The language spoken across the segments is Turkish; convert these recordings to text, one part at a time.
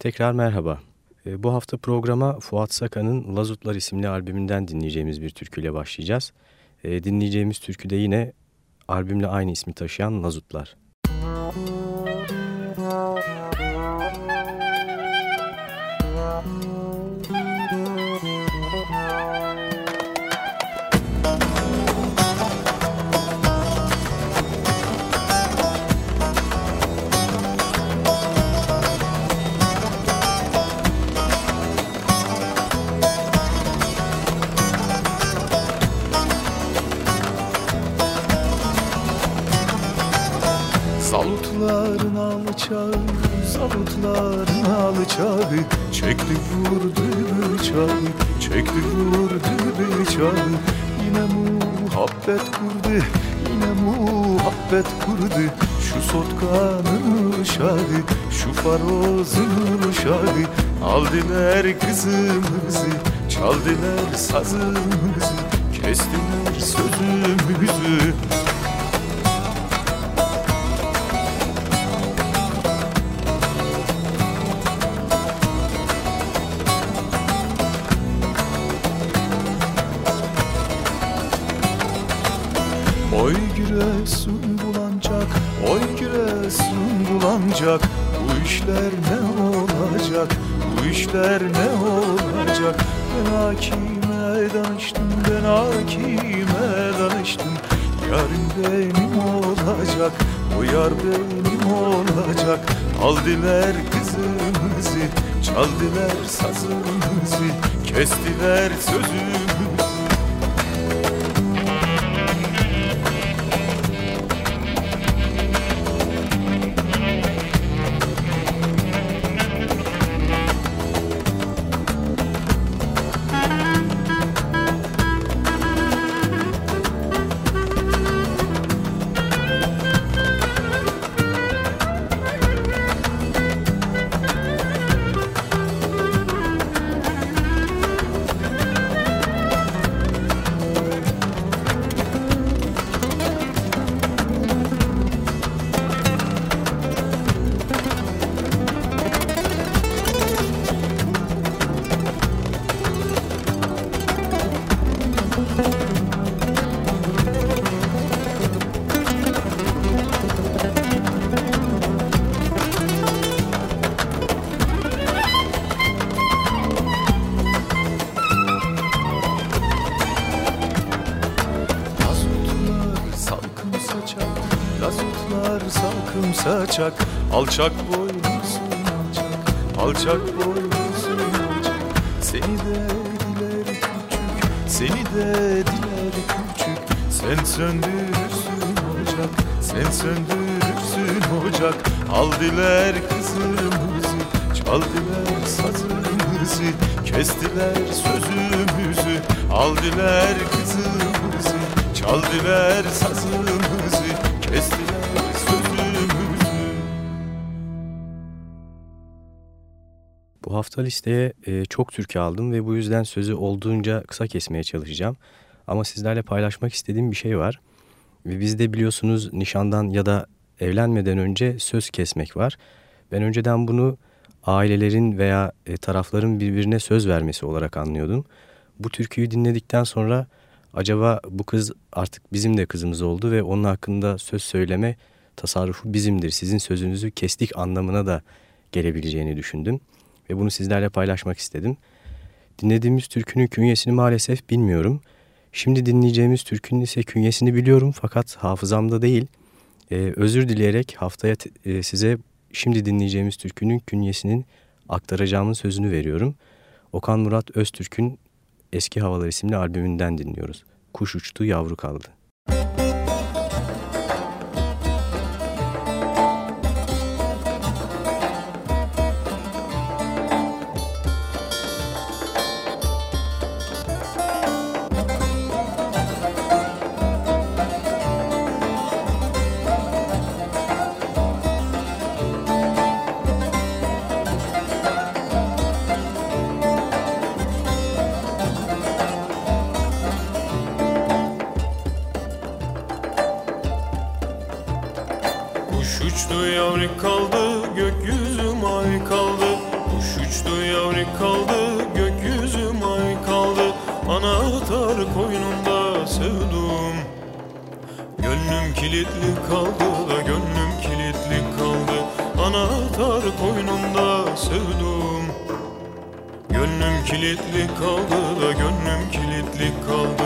Tekrar merhaba. E, bu hafta programa Fuat Sakan'ın Lazutlar isimli albümünden dinleyeceğimiz bir türküyle başlayacağız. E, dinleyeceğimiz türkü de yine albümle aynı ismi taşıyan Lazutlar. Benim olacak Bu yar benim olacak. Aldılar kızımızı Çaldılar sazımızı Kestiler sözümüzü saçak Alçak boynuzun alçak Alçak boynuzun alçak. Seni de diler küçük Seni de diler küçük. Sen söndürürsün ocak Sen söndürürsün ocak. Aldılar kızımızı Çaldılar sazımızı Kestiler sözümüzü. Aldılar kızımızı Çaldılar sazımızı Kestiler hafta listeye e, çok türkü aldım ve bu yüzden sözü olduğunca kısa kesmeye çalışacağım. Ama sizlerle paylaşmak istediğim bir şey var. Ve bizde biliyorsunuz nişandan ya da evlenmeden önce söz kesmek var. Ben önceden bunu ailelerin veya e, tarafların birbirine söz vermesi olarak anlıyordum. Bu türküyü dinledikten sonra acaba bu kız artık bizim de kızımız oldu ve onun hakkında söz söyleme tasarrufu bizimdir. Sizin sözünüzü kestik anlamına da gelebileceğini düşündüm ve bunu sizlerle paylaşmak istedim. Dinlediğimiz türkünün künyesini maalesef bilmiyorum. Şimdi dinleyeceğimiz türkünün ise künyesini biliyorum fakat hafızamda değil. Ee, özür dileyerek haftaya e, size şimdi dinleyeceğimiz türkünün künyesinin aktaracağımın sözünü veriyorum. Okan Murat Öztürk'ün Eski Havalar isimli albümünden dinliyoruz. Kuş uçtu yavru kaldı. Gökyüzü mavi kaldı. Uçtu yavri kaldı. Gökyüzüm ay kaldı. Anahtar koynunda sevdum Gönlüm kilitli kaldı da gönlüm kilitli kaldı. Anahtar koynunda sevdum Gönlüm kilitli kaldı da gönlüm kilitli kaldı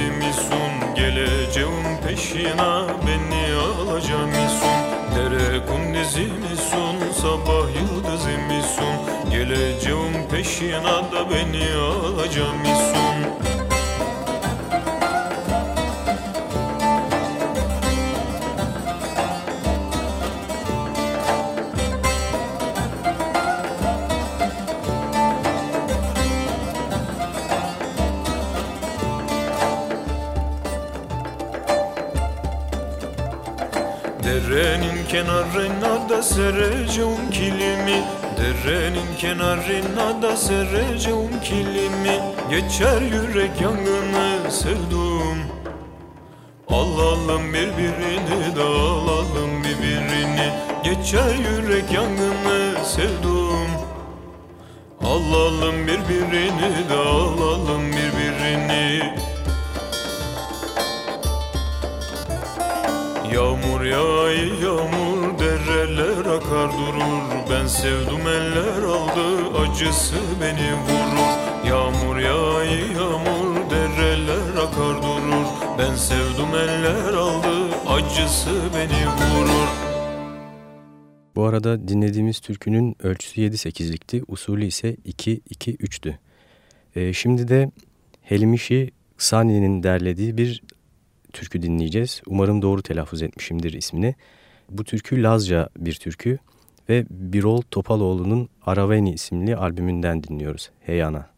yıldızımı sun Geleceğim peşine beni alacağım sun Dere kundizimi sun sabah yıldızımı sun Geleceğim peşine da beni alacağım sun kenarına da sereceğim kilimi. Derenin kenarına da sereceğim kilimi. Geçer yürek yangını sevdum. Alalım birbirini de alalım birbirini. Geçer yürek yangını sevdum. Alalım birbirini de alalım birbirini. Yağmur dereler akar durur Ben sevdum eller aldı acısı beni vurur Yağmur yağay yağmur dereler akar durur Ben sevdum eller aldı acısı beni vurur Bu arada dinlediğimiz türkünün ölçüsü 7-8'likti, usulü ise 2-2-3'tü. Ee, şimdi de Helimişi Sani'nin derlediği bir türkü dinleyeceğiz. Umarım doğru telaffuz etmişimdir ismini. Bu türkü Lazca bir türkü ve Birol Topaloğlu'nun Araveni isimli albümünden dinliyoruz. Heyana.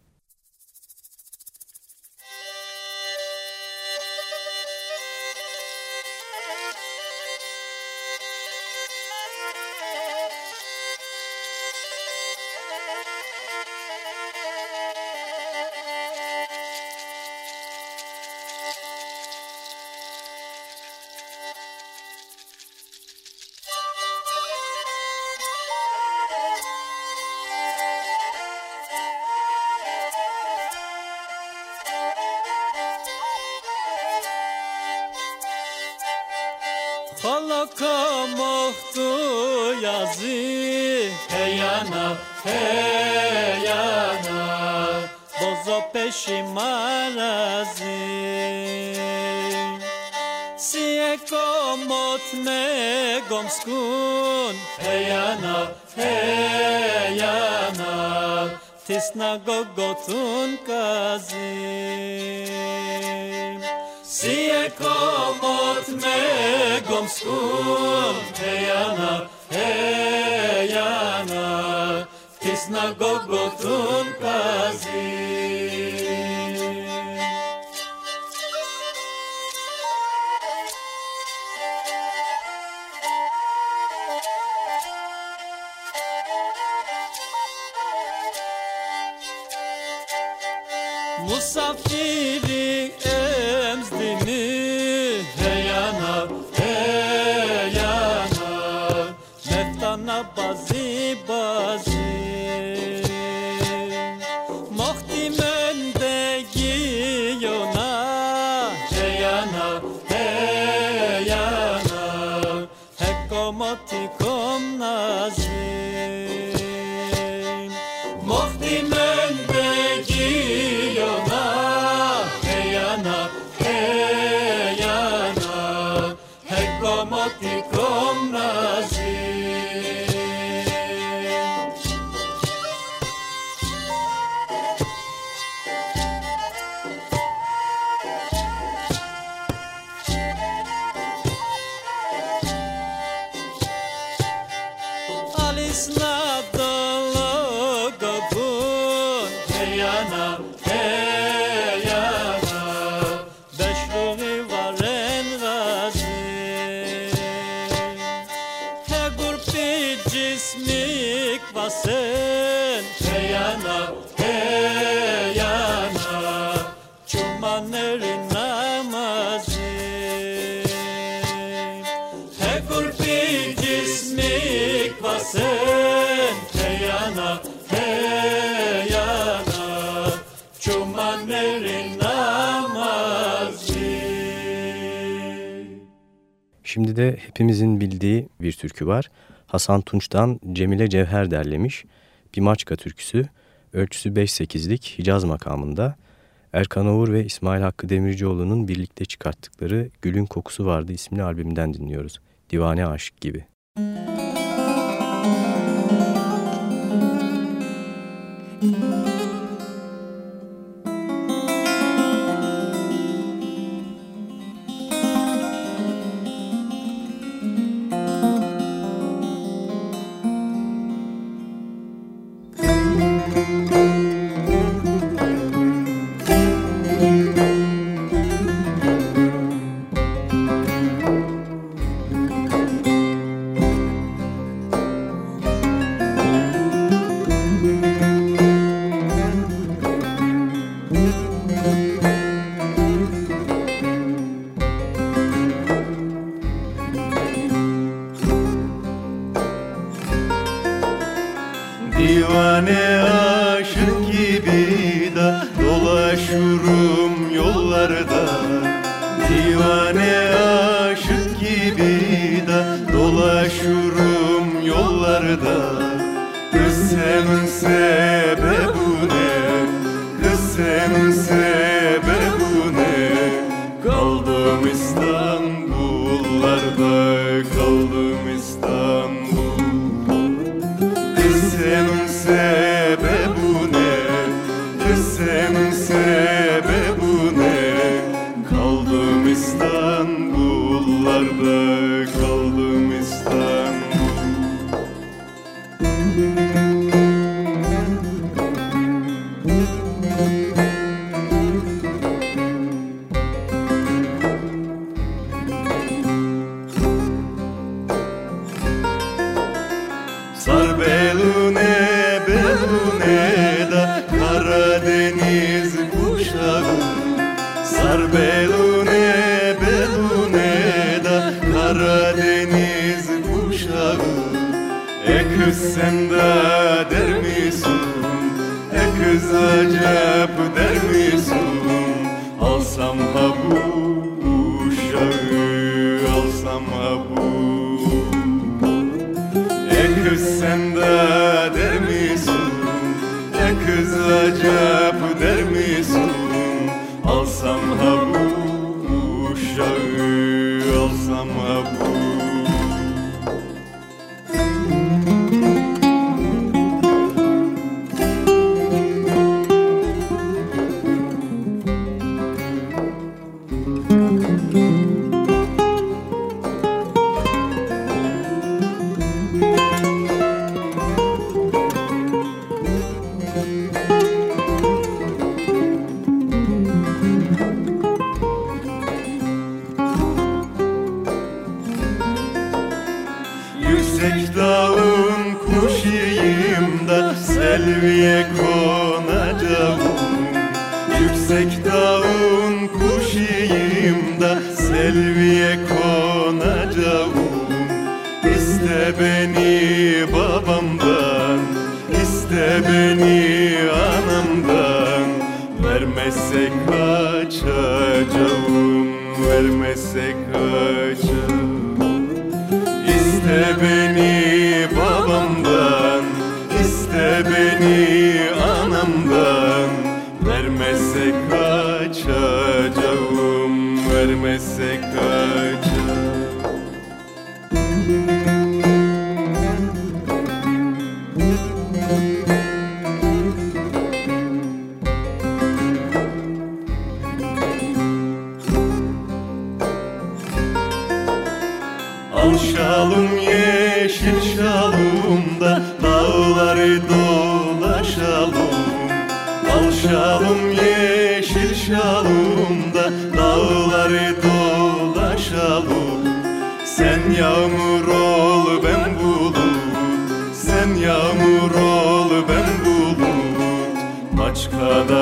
Begum school, Teyana, Teyana, Tisna Gogotun Kazir. Şimdi de hepimizin bildiği bir türkü var. Hasan Tunç'tan Cemile Cevher derlemiş. Bir maçka türküsü. Ölçüsü 5-8'lik Hicaz makamında. Erkan Oğur ve İsmail Hakkı Demircioğlu'nun birlikte çıkarttıkları Gülün Kokusu Vardı isimli albümünden dinliyoruz. Divane Aşık gibi. Müzik yollarda Kız senin sebebi ne? Kız senin sebebi ne? Kaldım İstanbul'larda Kaldım İstanbul'larda buluşalım Maçka'da bu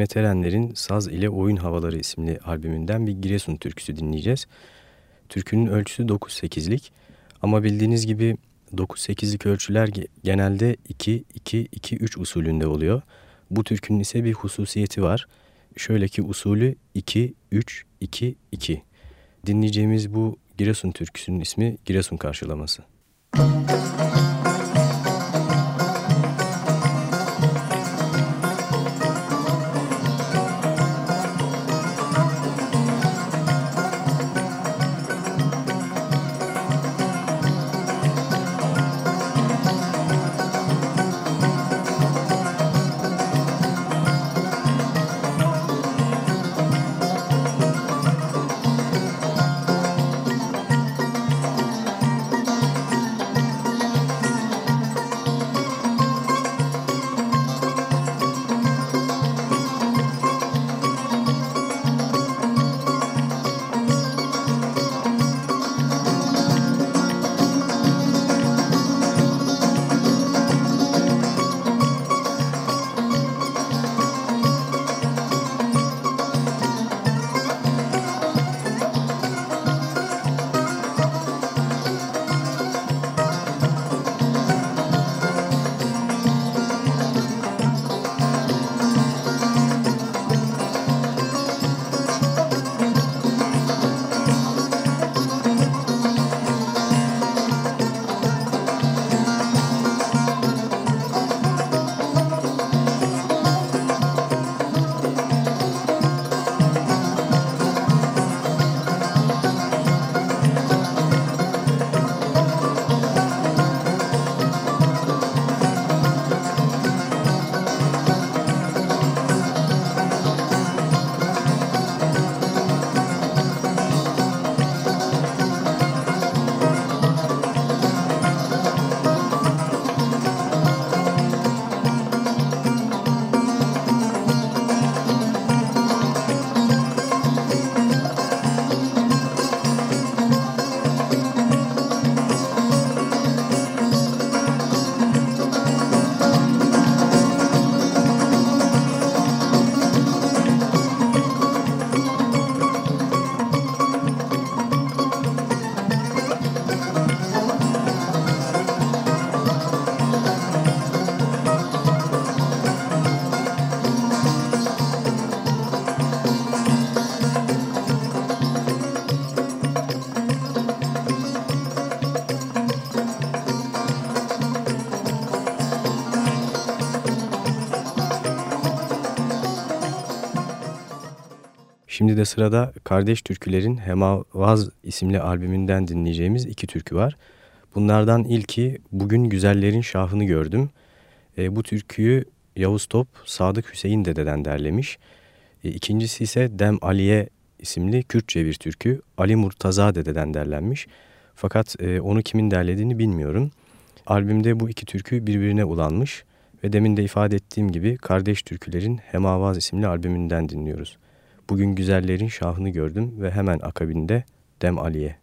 Mehmet Erenler'in Saz ile Oyun Havaları isimli albümünden bir Giresun türküsü dinleyeceğiz. Türkünün ölçüsü 9-8'lik ama bildiğiniz gibi 9-8'lik ölçüler genelde 2-2-2-3 usulünde oluyor. Bu türkünün ise bir hususiyeti var. Şöyle ki usulü 2-3-2-2. Dinleyeceğimiz bu Giresun türküsünün ismi Giresun karşılaması. Müzik Şimdi de sırada Kardeş Türkülerin Hemavaz isimli albümünden dinleyeceğimiz iki türkü var. Bunlardan ilki Bugün Güzellerin Şahını Gördüm. E, bu türküyü Yavuz Top, Sadık Hüseyin dededen derlemiş. E, ikincisi ise Dem Aliye isimli Kürtçe bir türkü. Ali Murtaza dededen derlenmiş. Fakat e, onu kimin derlediğini bilmiyorum. Albümde bu iki türkü birbirine ulanmış ve demin de ifade ettiğim gibi Kardeş Türkülerin Hemavaz isimli albümünden dinliyoruz. Bugün güzellerin şahını gördüm ve hemen akabinde Dem Ali'ye.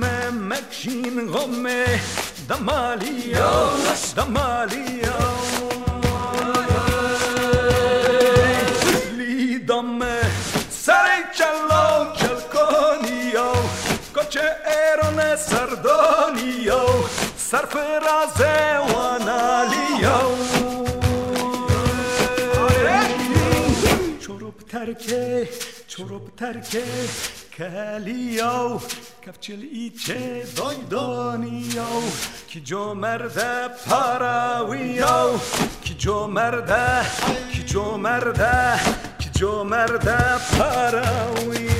مكشين غمه دماليا دماليا لي دم سري چلا چلکانیا کچه ایران سردانیا صرف راز وانالیا چروب ترکه چروب ترکه کلیاو yo Çorap terke, çorap terke Keliyav, kefçil içe doydaniyav Ki co merde paraviyav Ki co merde, ki co merde Ki co merde paraviyav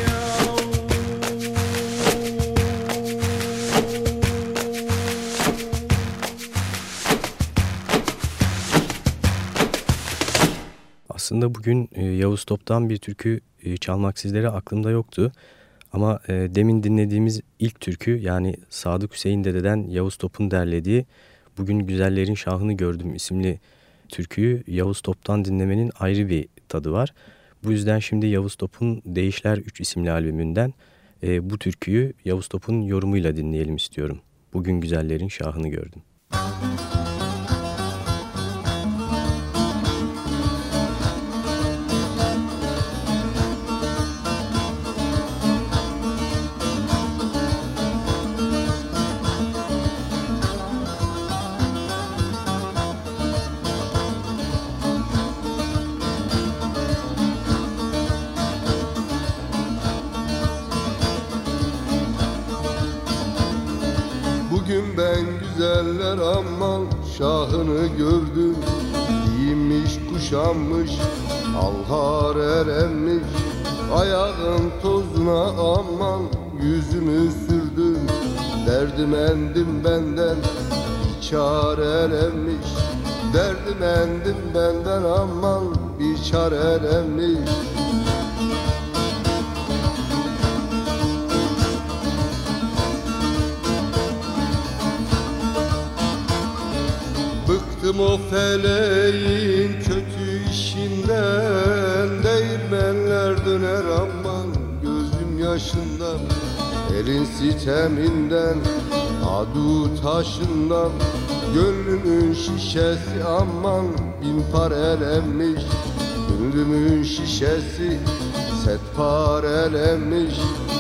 Aslında bugün e, Yavuz Top'tan bir türkü e, çalmak sizlere aklımda yoktu. Ama e, demin dinlediğimiz ilk türkü yani Sadık Hüseyin Dede'den Yavuz Top'un derlediği Bugün Güzellerin Şahını Gördüm isimli türküyü Yavuz Top'tan dinlemenin ayrı bir tadı var. Bu yüzden şimdi Yavuz Top'un Değişler 3 isimli albümünden e, bu türküyü Yavuz Top'un yorumuyla dinleyelim istiyorum. Bugün Güzellerin Şahını Gördüm. Bugün güzeller aman şahını gördüm Giyinmiş kuşanmış alhar erenmiş. Ayağın tozuna aman yüzümü sürdüm Derdim endim benden bir çarelenmiş Derdim endim benden aman bir çarelenmiş Bıktım o feleğin kötü işinden Değirmenler döner aman gözüm yaşından Elin siteminden adu taşından Gönlümün şişesi aman bin parelenmiş Gönlümün şişesi set parelenmiş Kızarmış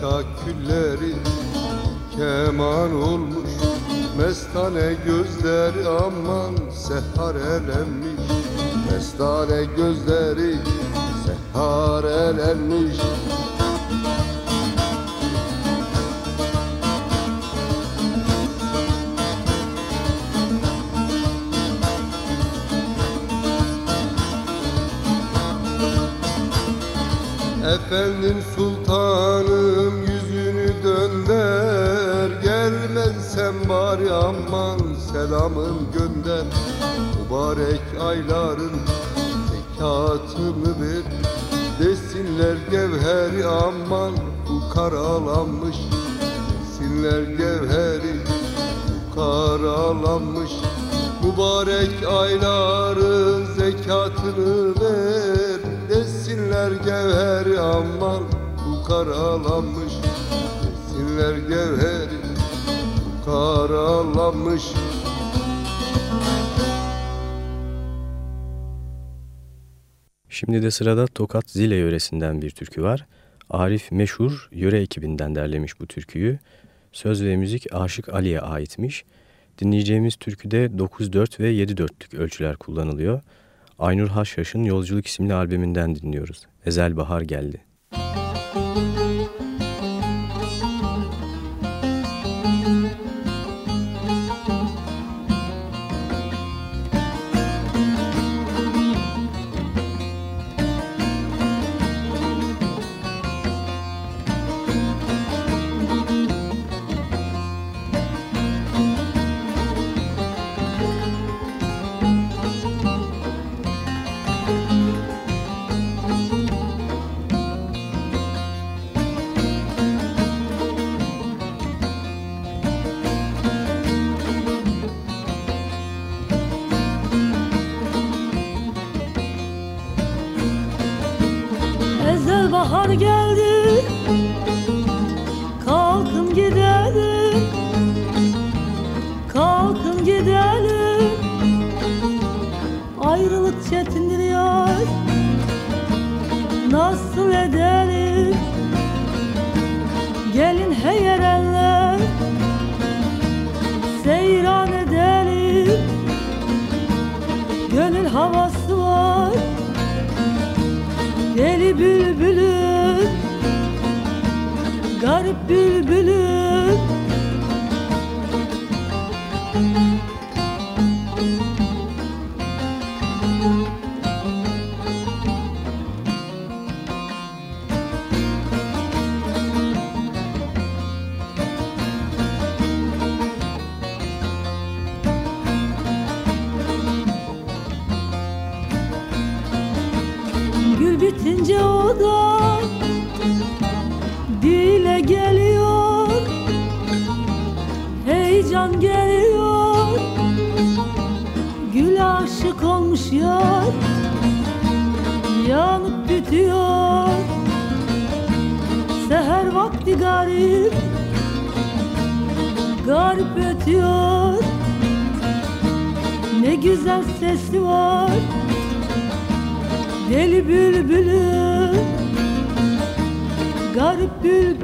Kakülleri keman olmuş. Mestane gözleri aman seharelenmiş Mestane gözleri seharelenmiş parelenmiş Efendim sultanım aman selamın gönder Mübarek ayların zekatını ver. Desinler gevheri aman bu karalanmış Desinler gevheri bu karalanmış. Mübarek ayların zekatını ver Desinler gevheri aman bu karalanmış Desinler gevheri bu karalanmış Şimdi de sırada Tokat Zile yöresinden bir türkü var. Arif Meşhur yöre ekibinden derlemiş bu türküyü. Söz ve müzik Aşık Ali'ye aitmiş. Dinleyeceğimiz türküde 9-4 ve 7-4'lük ölçüler kullanılıyor. Aynur Haşhaş'ın Yolculuk isimli albümünden dinliyoruz. Ezel Bahar Geldi. Ezel bahar geldi vakti garip Garip ötüyor. Ne güzel sesi var Deli bülbülüm Garip bülbülüm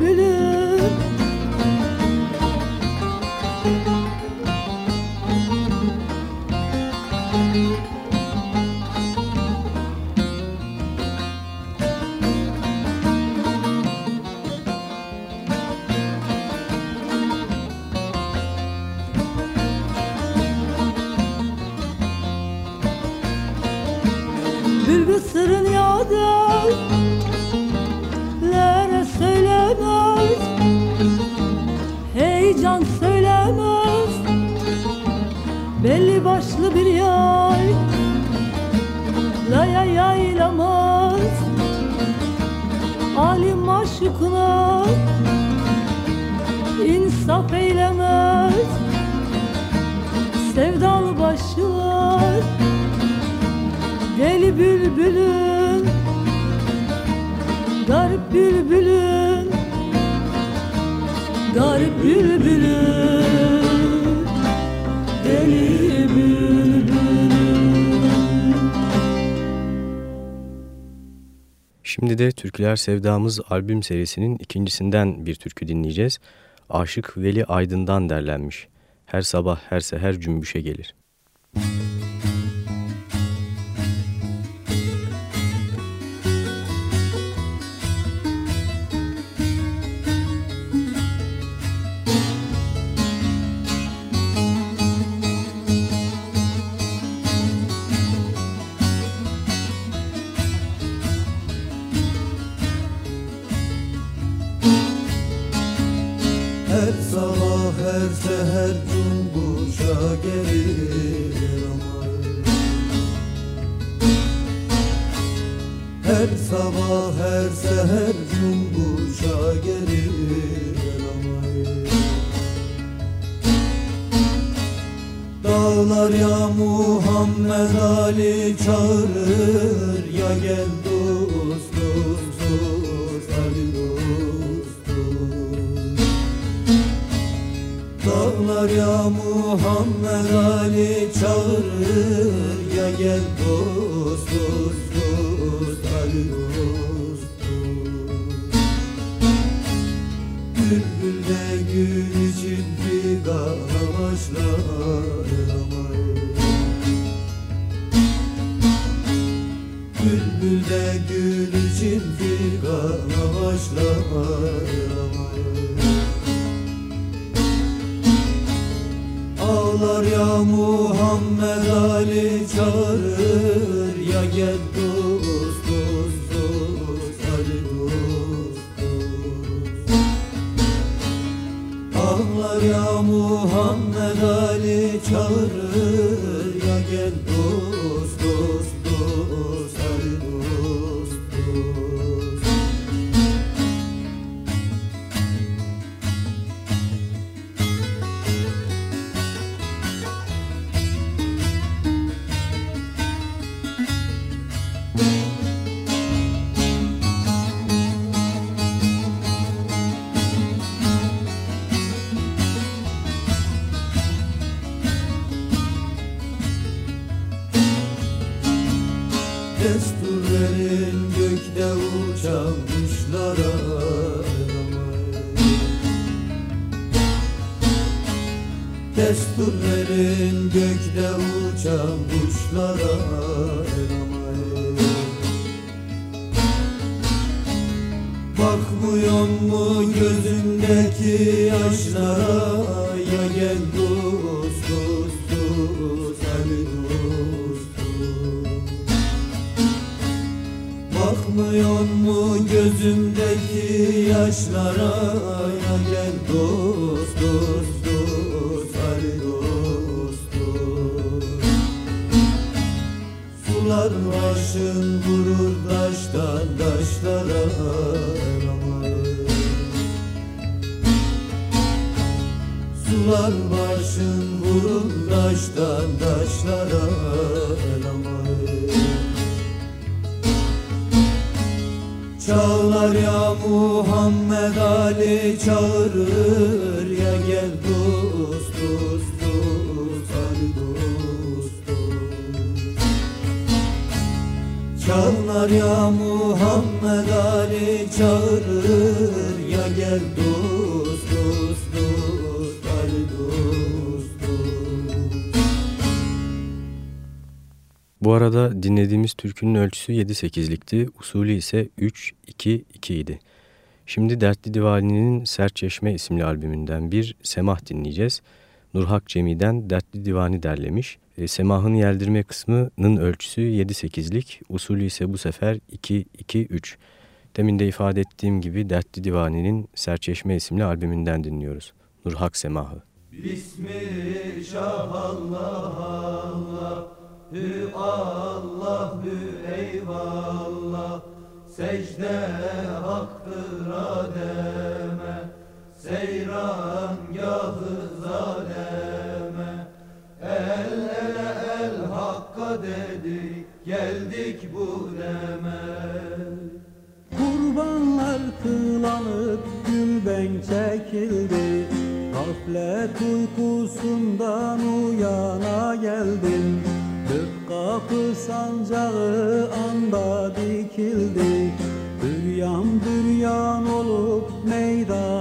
Türküler Sevdamız albüm serisinin ikincisinden bir türkü dinleyeceğiz. Aşık Veli Aydın'dan derlenmiş. Her sabah her seher cümbüşe gelir. Çağırır ya Sular başın vurur taştan taşlara. Çağlar ya Muhammed Ali çağırır ya gel dost dost dost Ali dost dost Çağlar ya Muhammed Ali çağırır ya gel dost dost Bu arada dinlediğimiz türkünün ölçüsü 7-8'likti, usulü ise 3-2-2 idi. Şimdi Dertli Divani'nin Sertçeşme isimli albümünden bir semah dinleyeceğiz. Nurhak Cemi'den Dertli Divani derlemiş. E, semahın yeldirme kısmının ölçüsü 7-8'lik, usulü ise bu sefer 2-2-3. Demin de ifade ettiğim gibi Dertli Divani'nin Sertçeşme isimli albümünden dinliyoruz. Nurhak Semahı. Bismi şah Allah Allah Hü Allah hü eyvallah. Secde haktır ademe Seyran gahı zaleme El ele el hakka dedik Geldik bu deme. Kurbanlar kılanıp gülben çekildi Gaflet uykusundan uyana geldim. Dört kapı sancağı anda dikildi. Büryan büryan olup meydana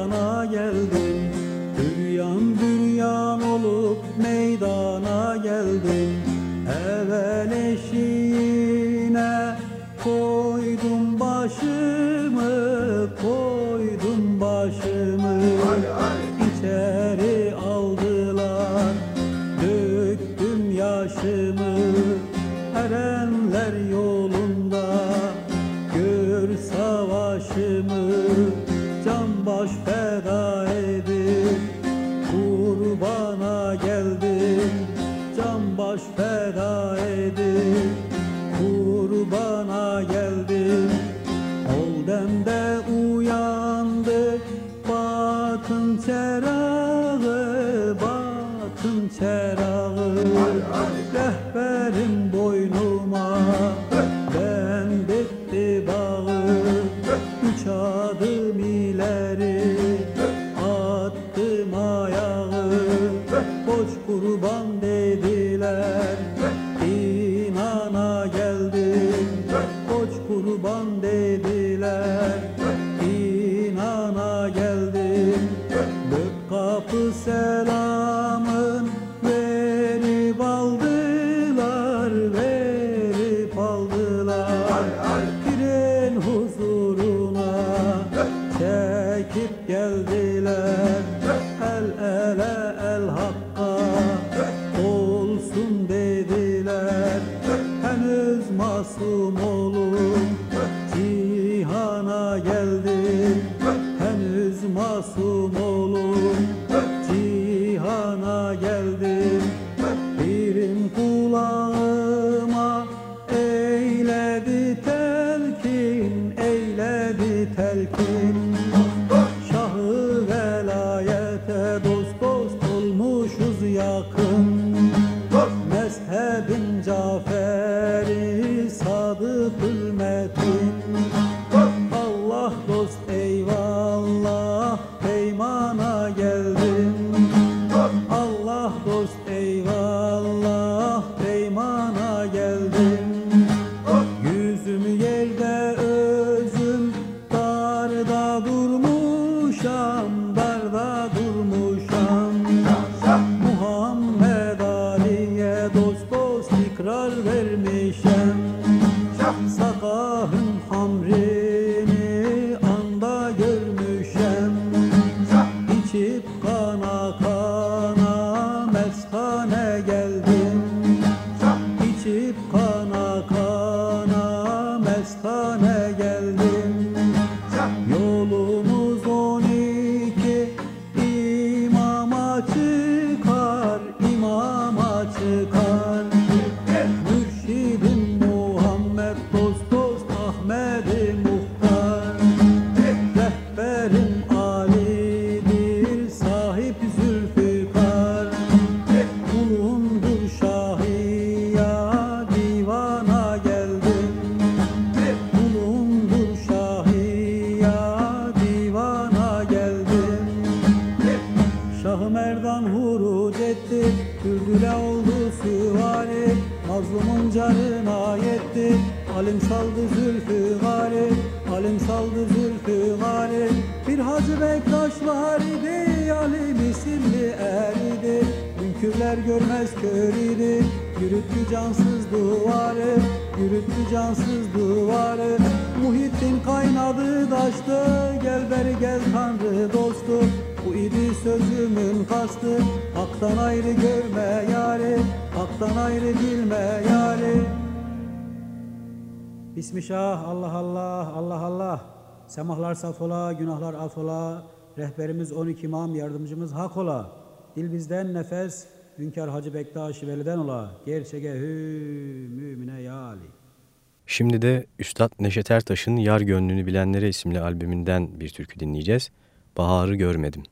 Günahlar safola, günahlar afola, rehberimiz 12 imam, yardımcımız hak ola. Dil bizden nefes, Hünkar Hacı Bektaş Veli'den ola. Gerçege hü mümine yali. Şimdi de Üstad Neşet Ertaş'ın Yar Gönlünü Bilenlere isimli albümünden bir türkü dinleyeceğiz. Baharı Görmedim.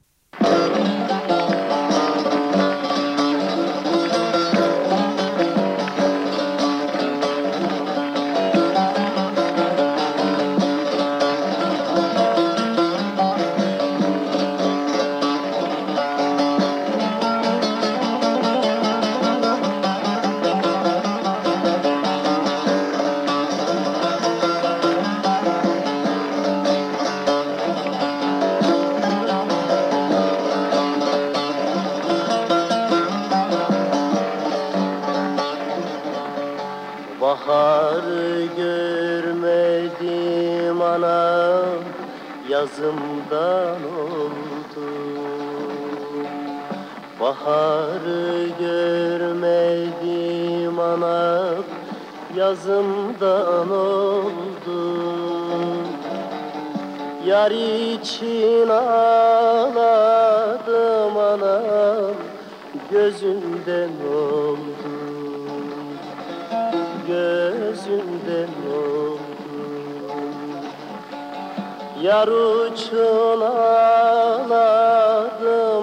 zindan oldum Baharı görmedim anam Yazımdan oldum Yar için ağladım anam Gözüm Yar uçuladım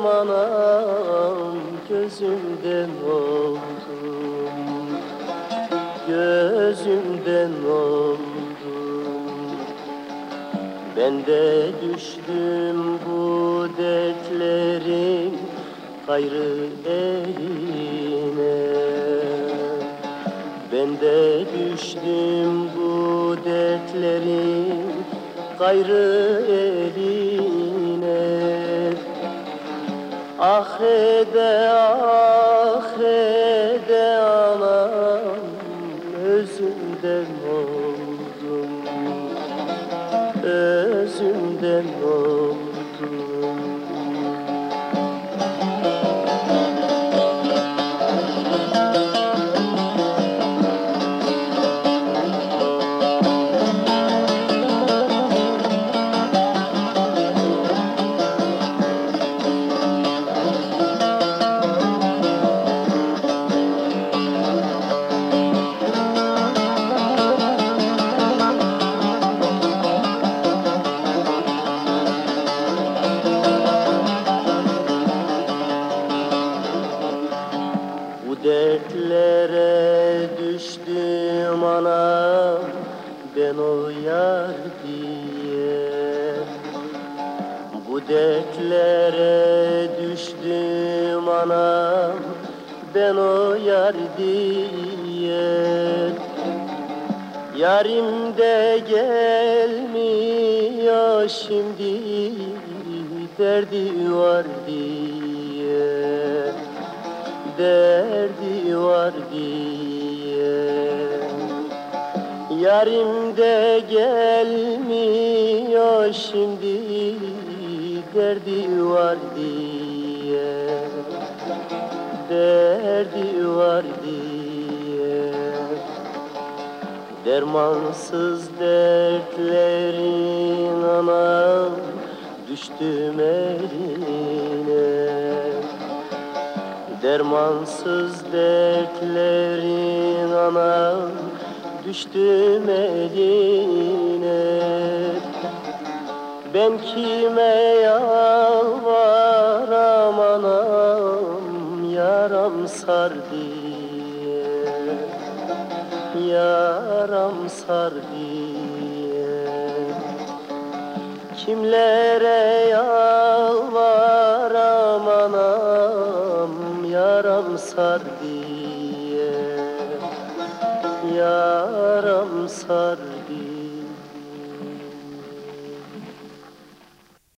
anam Gözümden oldum. Gözümden oldum. Ben de düştüm bu dertlerin Gayrı gayrı eline. Ahirete ah düştüm eline Ben kime yalvaram anam yaram sar diye Yaram sar diye Kimlere yalvaram anam yaram sar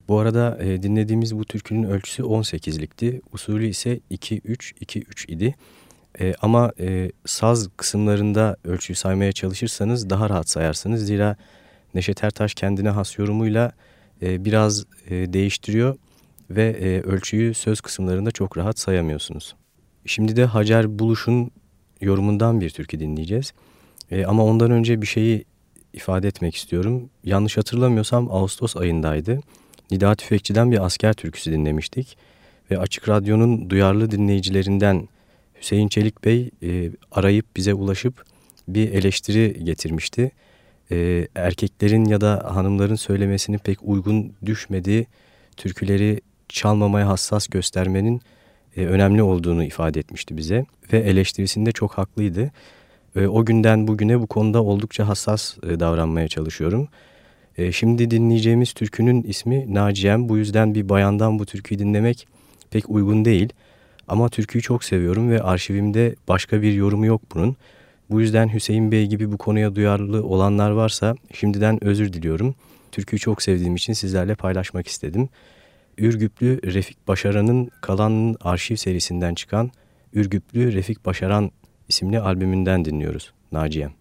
Bu arada e, dinlediğimiz bu türkünün ölçüsü 18'likti. Usulü ise 2-3-2-3 idi. E, ama e, saz kısımlarında ölçüyü saymaya çalışırsanız daha rahat sayarsınız. Zira Neşet Ertaş kendine has yorumuyla e, biraz e, değiştiriyor ve e, ölçüyü söz kısımlarında çok rahat sayamıyorsunuz. Şimdi de Hacer Buluş'un yorumundan bir türkü dinleyeceğiz. E, ama ondan önce bir şeyi ifade etmek istiyorum. Yanlış hatırlamıyorsam Ağustos ayındaydı. Nida Tüfekçi'den bir asker türküsü dinlemiştik. Ve Açık Radyo'nun duyarlı dinleyicilerinden Hüseyin Çelik Bey e, arayıp bize ulaşıp bir eleştiri getirmişti. E, erkeklerin ya da hanımların söylemesini pek uygun düşmediği türküleri çalmamaya hassas göstermenin e, önemli olduğunu ifade etmişti bize. Ve eleştirisinde çok haklıydı. O günden bugüne bu konuda oldukça hassas e, davranmaya çalışıyorum. E, şimdi dinleyeceğimiz türkünün ismi Naciyem. Bu yüzden bir bayandan bu türküyü dinlemek pek uygun değil. Ama türküyü çok seviyorum ve arşivimde başka bir yorumu yok bunun. Bu yüzden Hüseyin Bey gibi bu konuya duyarlı olanlar varsa şimdiden özür diliyorum. Türküyü çok sevdiğim için sizlerle paylaşmak istedim. Ürgüplü Refik Başaran'ın Kalan'ın arşiv serisinden çıkan Ürgüplü Refik Başaran isimli albümünden dinliyoruz. Naciyem.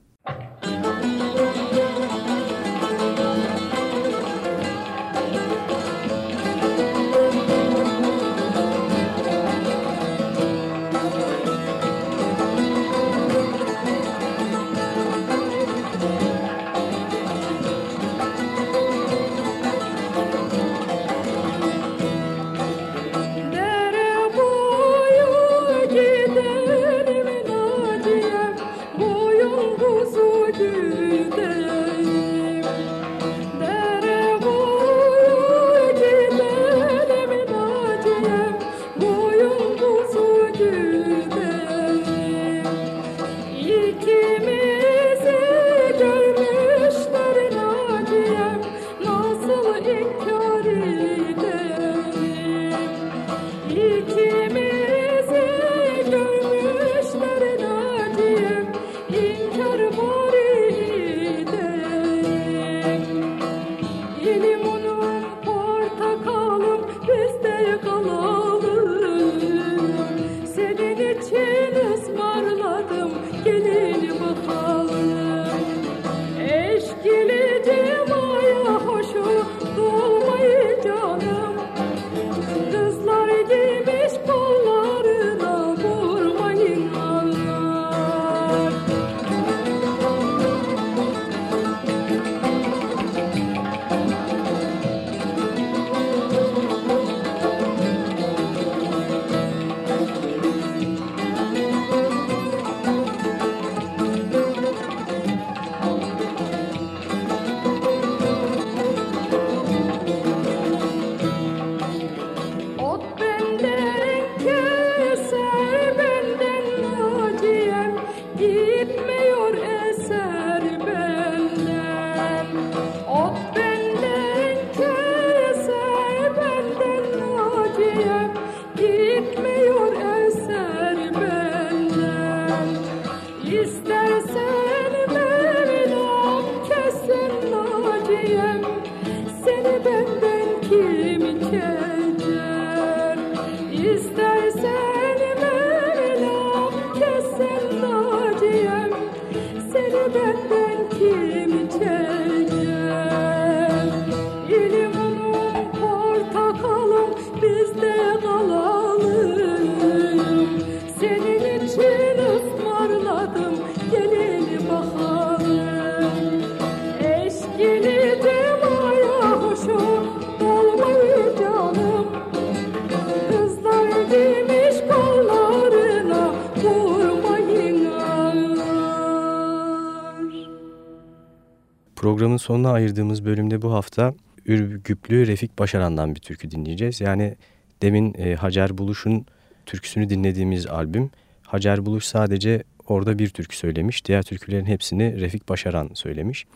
Programın sonuna ayırdığımız bölümde bu hafta Ürgüplü Refik Başaran'dan bir türkü dinleyeceğiz. Yani demin e, Hacer Buluş'un türküsünü dinlediğimiz albüm. Hacer Buluş sadece orada bir türkü söylemiş. Diğer türkülerin hepsini Refik Başaran söylemiş.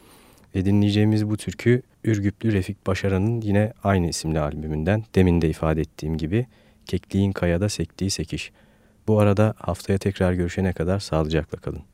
E, dinleyeceğimiz bu türkü Ürgüplü Refik Başaran'ın yine aynı isimli albümünden demin de ifade ettiğim gibi Kekliğin Kayada Sektiği Sekiş. Bu arada haftaya tekrar görüşene kadar sağlıcakla kalın.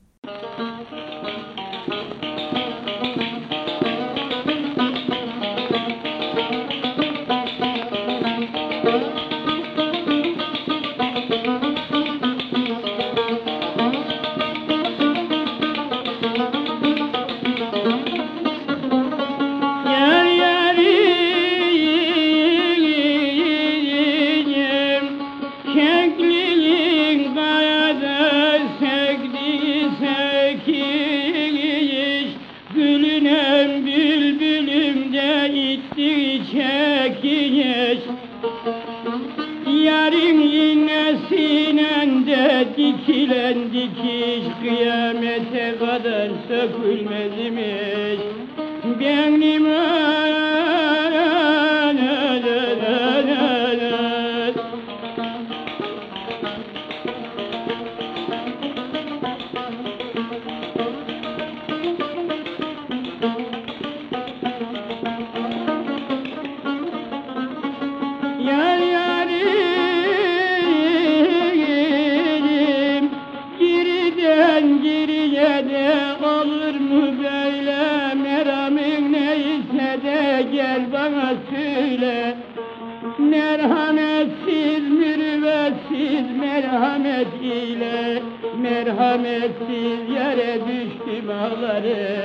Sarılalım